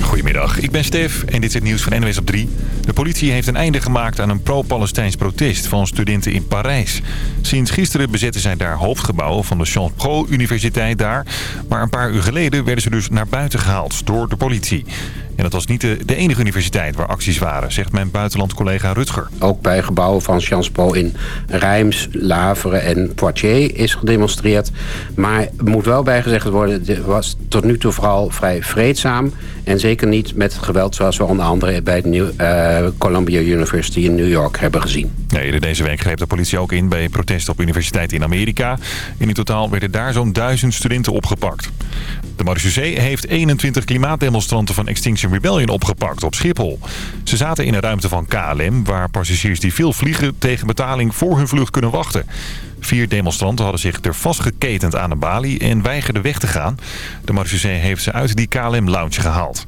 Goedemiddag, ik ben Stef en dit is het nieuws van NWS op 3. De politie heeft een einde gemaakt aan een pro-Palestijns protest van studenten in Parijs. Sinds gisteren bezetten zij daar hoofdgebouwen van de Champs Po Universiteit daar. Maar een paar uur geleden werden ze dus naar buiten gehaald door de politie. En dat was niet de, de enige universiteit waar acties waren, zegt mijn buitenland-collega Rutger. Ook bij gebouwen van Sciences Po in Reims, Laveren en Poitiers is gedemonstreerd. Maar moet wel bijgezegd worden, het was tot nu toe vooral vrij vreedzaam. En zeker niet met geweld zoals we onder andere bij de New, uh, Columbia University in New York hebben gezien. Nee, deze week greep de politie ook in bij protesten op universiteiten in Amerika. In totaal werden daar zo'n duizend studenten opgepakt. De Marechaussee heeft 21 klimaatdemonstranten van Extinction Rebellion opgepakt op Schiphol. Ze zaten in een ruimte van KLM, waar passagiers die veel vliegen tegen betaling voor hun vlucht kunnen wachten. Vier demonstranten hadden zich er vastgeketend aan de balie en weigerden weg te gaan. De Marechaussee heeft ze uit die KLM-lounge gehaald.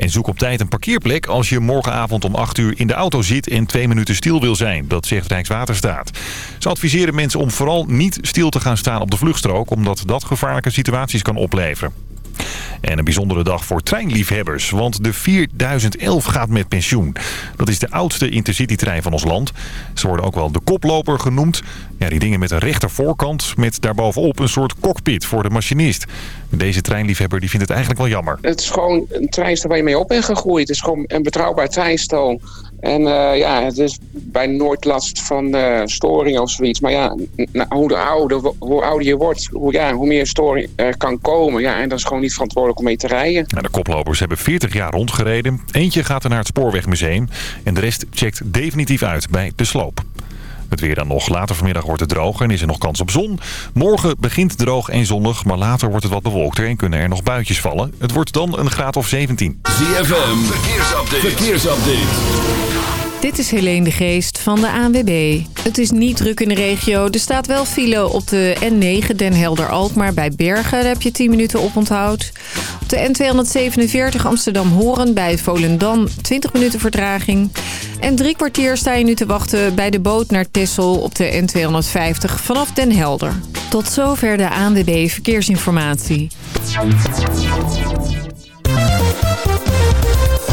En zoek op tijd een parkeerplek als je morgenavond om 8 uur in de auto zit en twee minuten stil wil zijn. Dat zegt Rijkswaterstaat. Ze adviseren mensen om vooral niet stil te gaan staan op de vluchtstrook, omdat dat gevaarlijke situaties kan opleveren. En een bijzondere dag voor treinliefhebbers, want de 4011 gaat met pensioen. Dat is de oudste intercitytrein van ons land. Ze worden ook wel de koploper genoemd. Ja, die dingen met een rechter voorkant met daarbovenop een soort cockpit voor de machinist. Deze treinliefhebber die vindt het eigenlijk wel jammer. Het is gewoon een treinstel waar je mee op bent gegroeid. Het is gewoon een betrouwbaar treinstel. En uh, ja, het is bij nooit last van uh, storing of zoiets. Maar ja, nou, hoe, ouder, hoe ouder je wordt, hoe, ja, hoe meer storing er kan komen. Ja, en dat is gewoon niet verantwoordelijk om mee te rijden. Nou, de koplopers hebben 40 jaar rondgereden. Eentje gaat er naar het Spoorwegmuseum. En de rest checkt definitief uit bij de sloop. Het weer dan nog. Later vanmiddag wordt het droog en is er nog kans op zon. Morgen begint droog en zonnig, maar later wordt het wat bewolkter en kunnen er nog buitjes vallen. Het wordt dan een graad of 17. ZFM, verkeersupdate. verkeersupdate. Dit is Helene de Geest van de ANWB. Het is niet druk in de regio. Er staat wel file op de N9 Den Helder-Alkmaar bij Bergen. Daar heb je 10 minuten op onthoud. Op de N247 Amsterdam-Horen bij Volendam 20 minuten vertraging. En drie kwartier sta je nu te wachten bij de boot naar Tessel op de N250 vanaf Den Helder. Tot zover de ANWB Verkeersinformatie.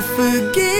forget forgive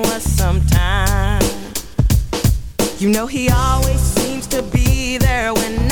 was sometime. You know he always seems to be there when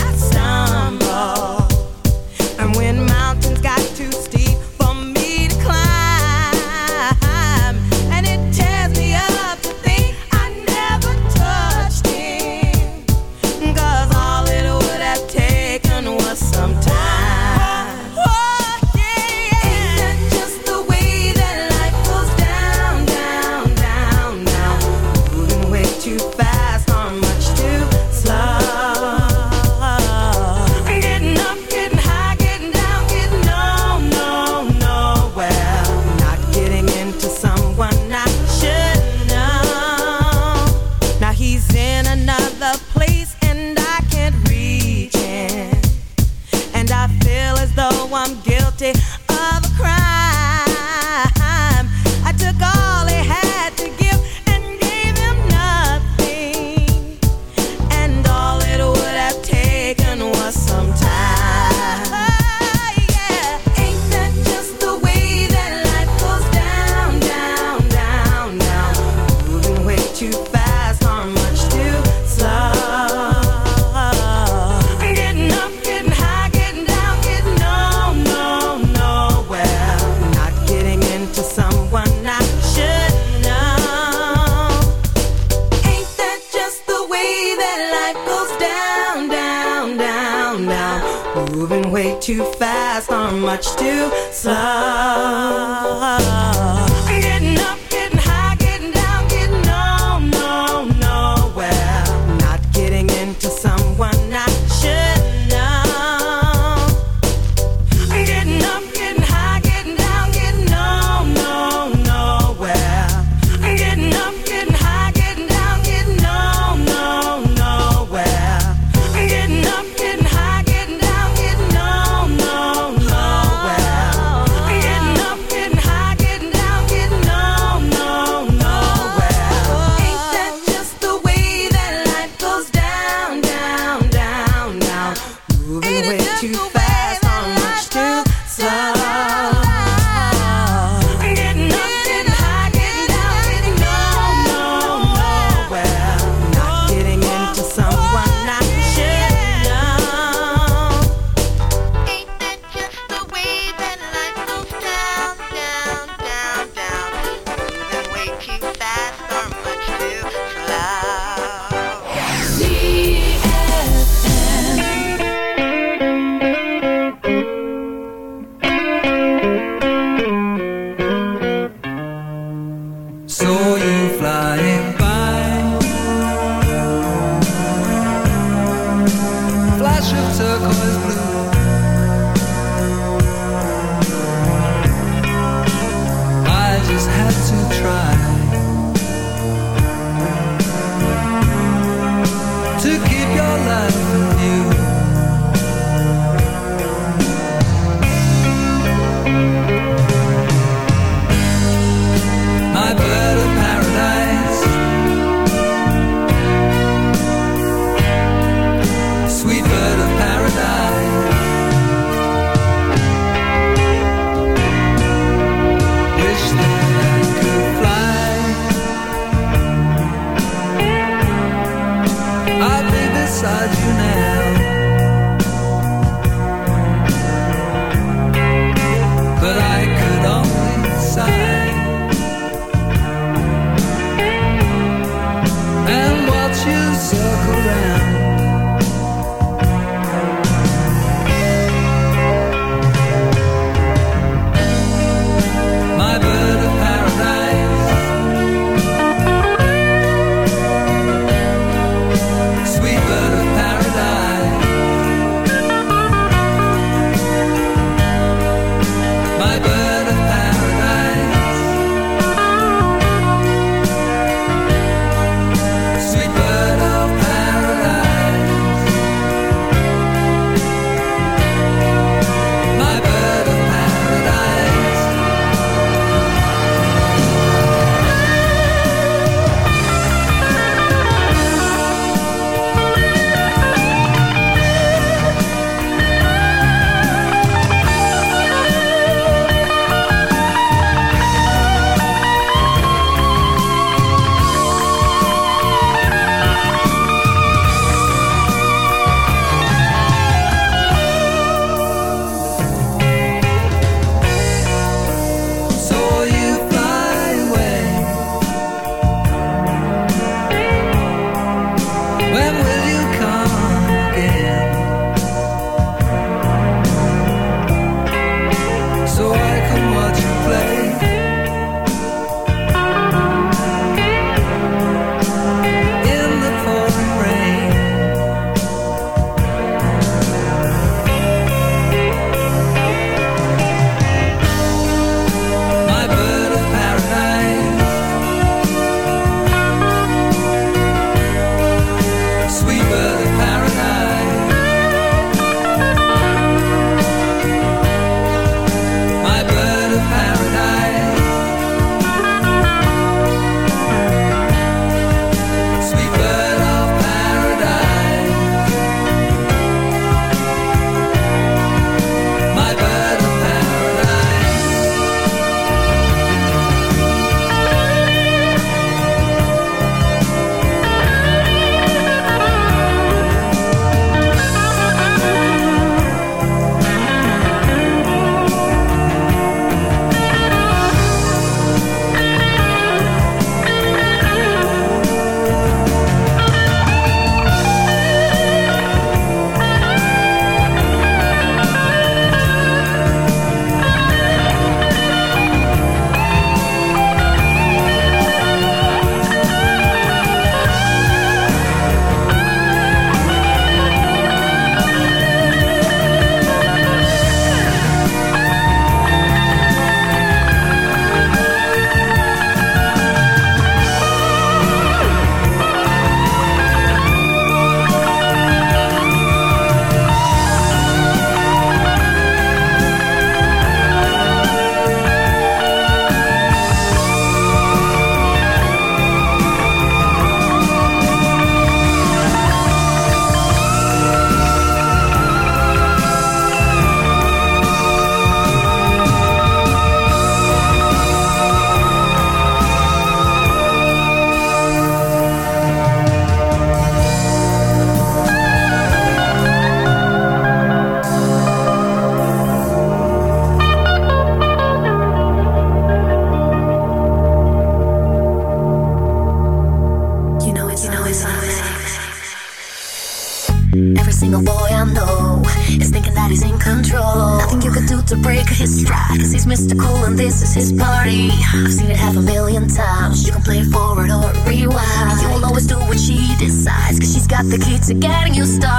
to getting you started.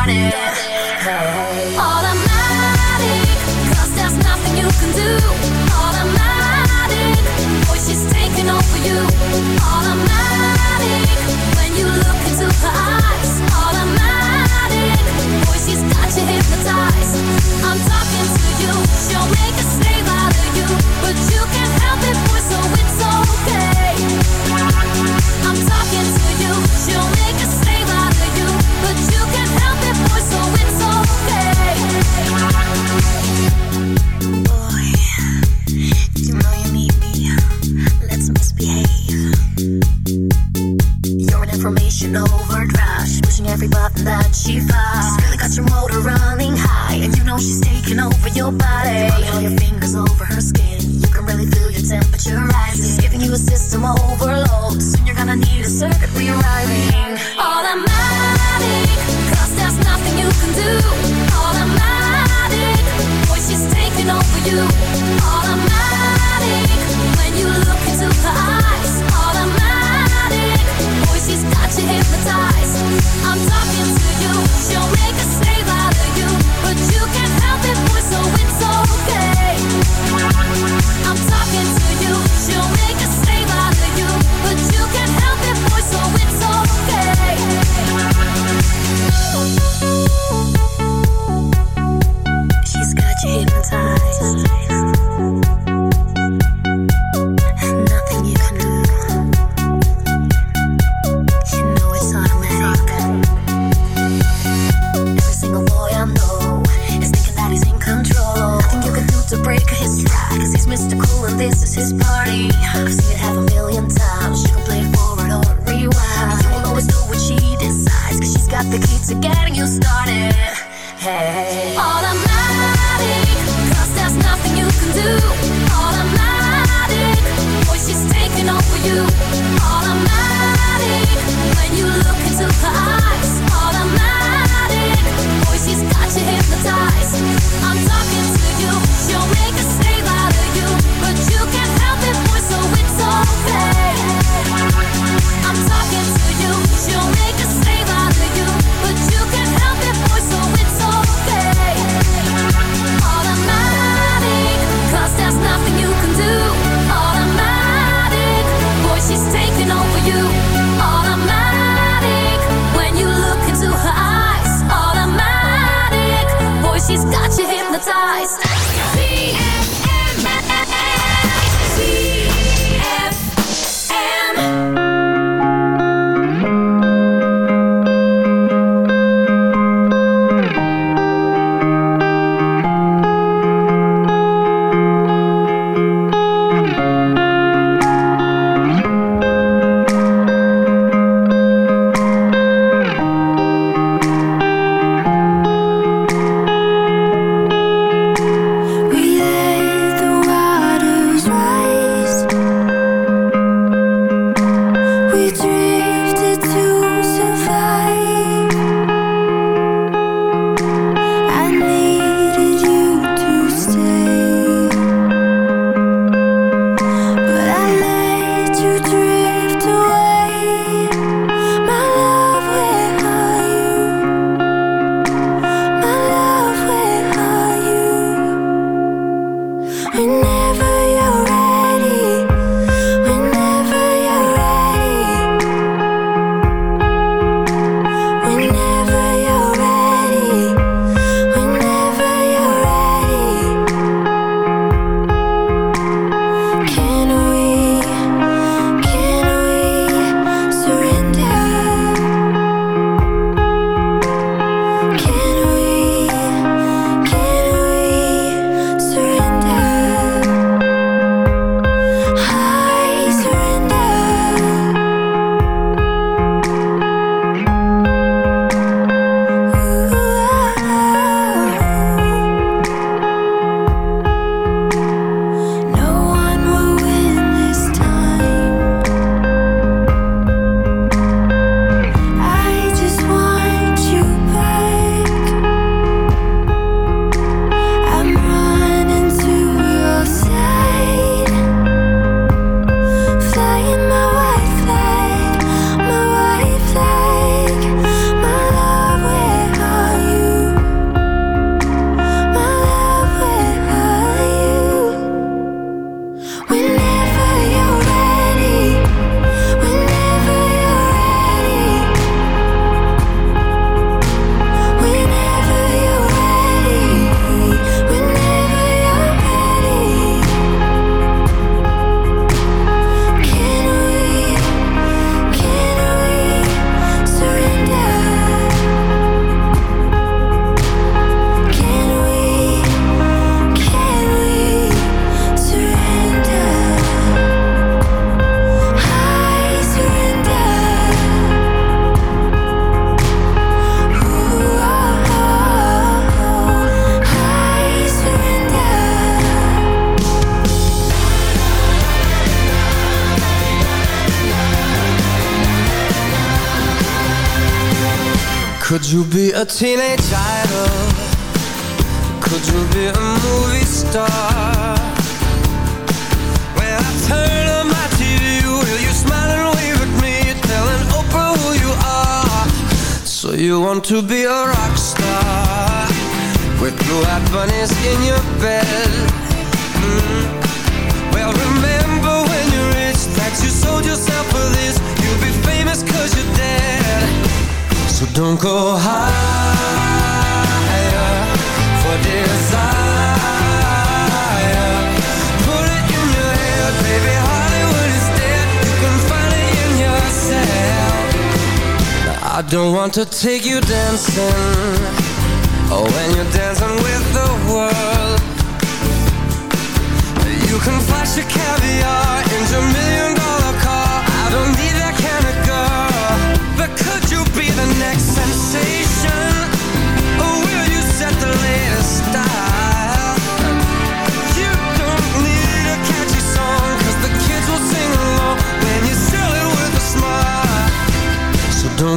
Chile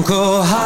go high.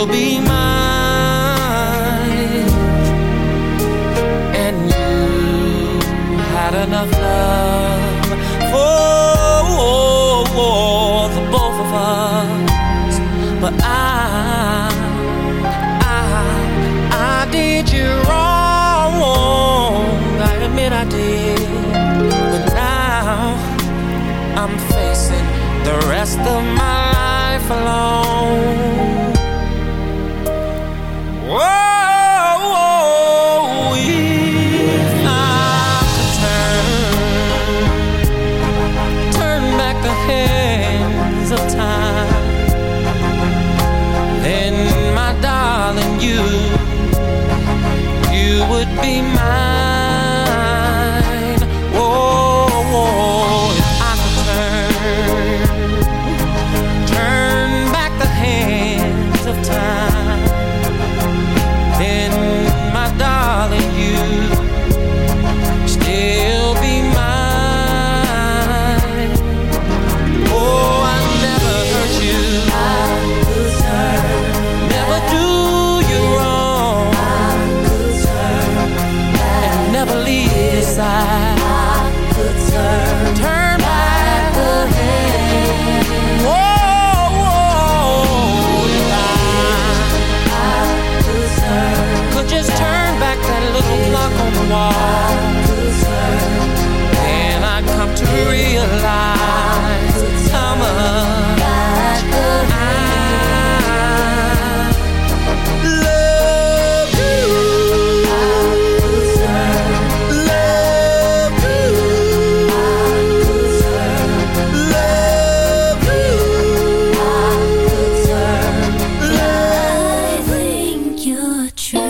still be mine think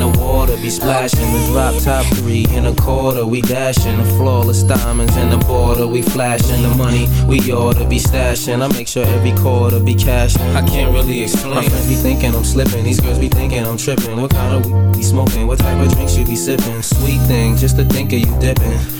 The water be splashing. The drop top three in a quarter, we dashing. The flawless diamonds in the border, we flashing. The money we ought to be stashing. I make sure every quarter be cashed. I can't really explain. My friends be thinking I'm slipping. These girls be thinking I'm tripping. What kind of weed be smoking? What type of drinks you be sipping? Sweet thing, just to think of you dipping.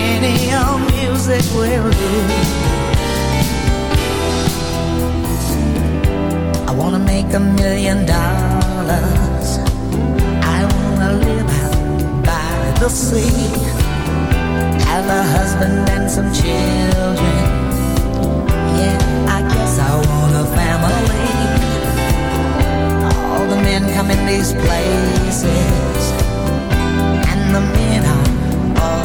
any old music will do. I wanna make a million dollars. I wanna live out by the sea. Have a husband and some children. Yeah, I guess I want a family. All the men come in these places, and the men are all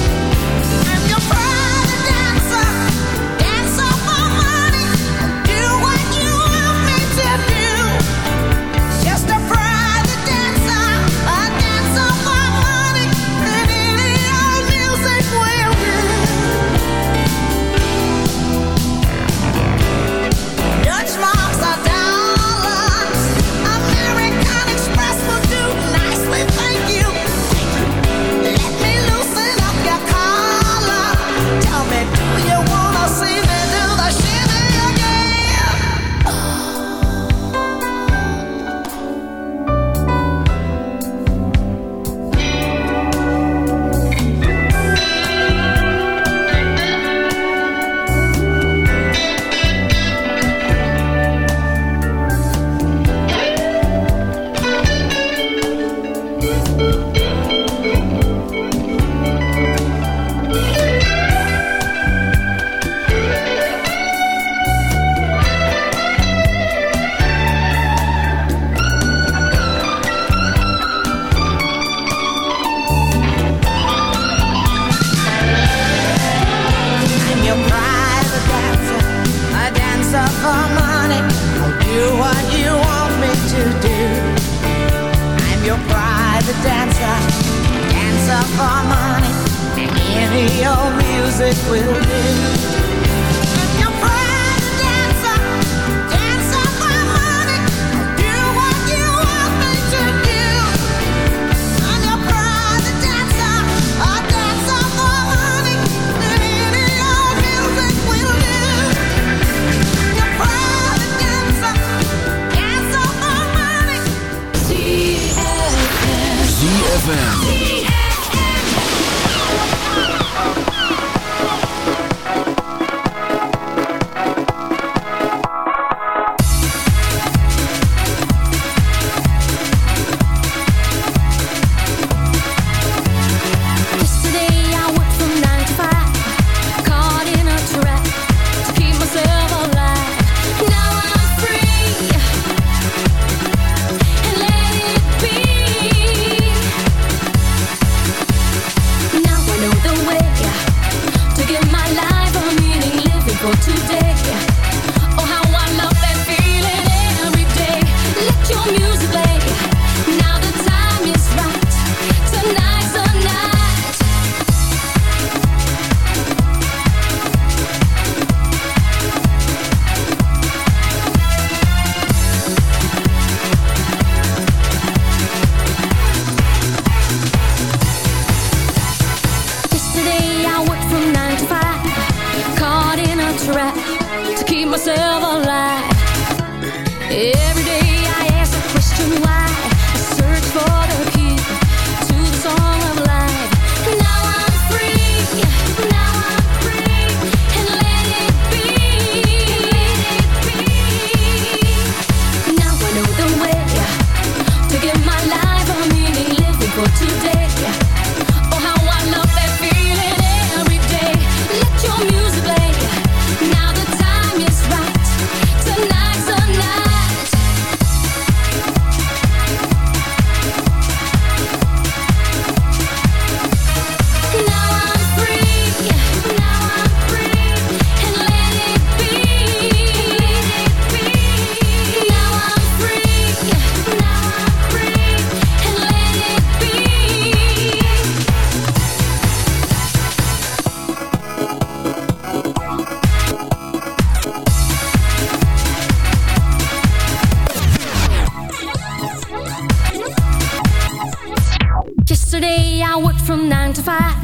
from nine to five,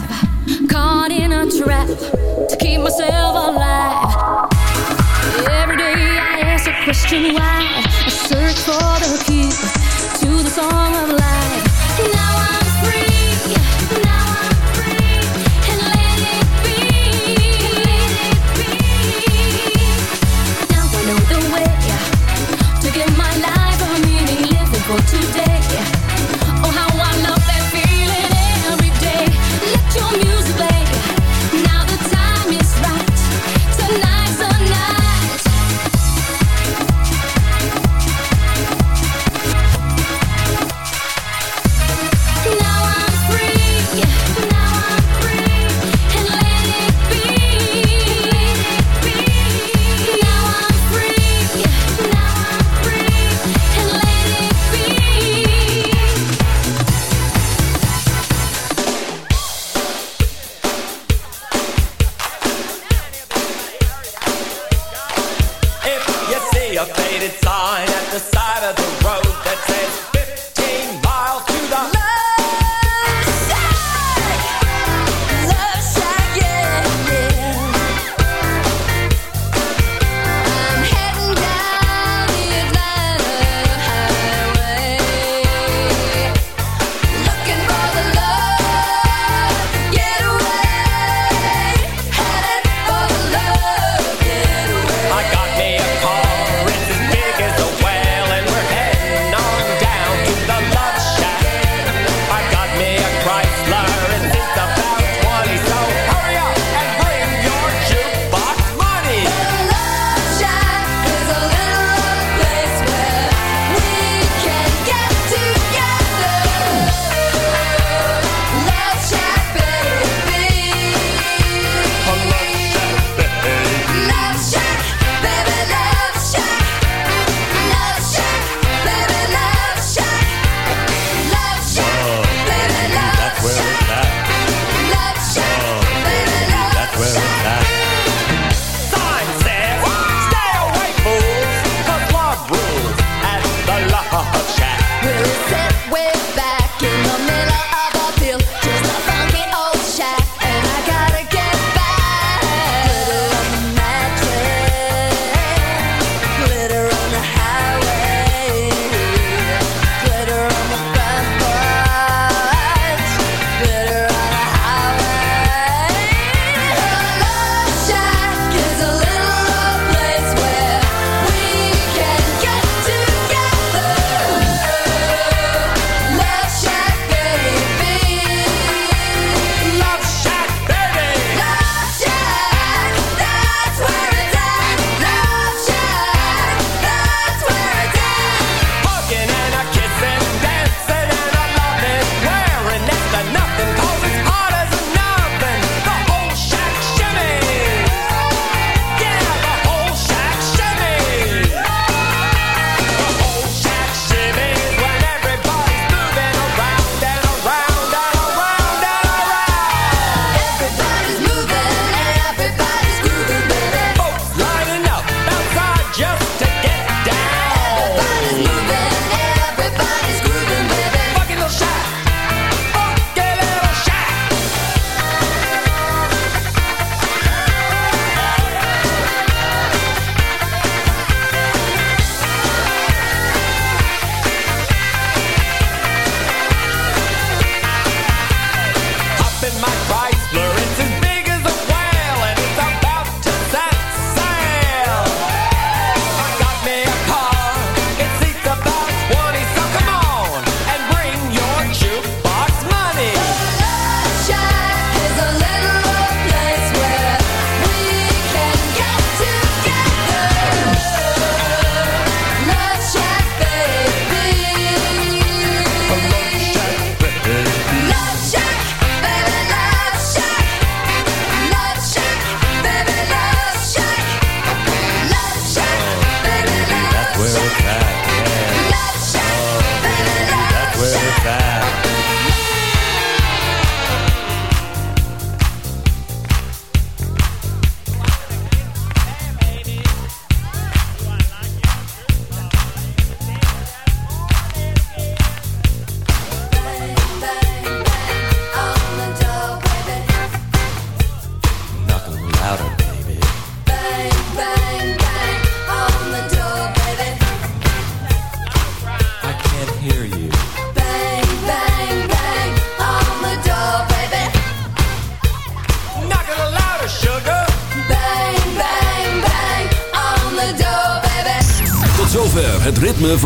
caught in a trap to keep myself alive. Every day I ask a question why, I search for the key.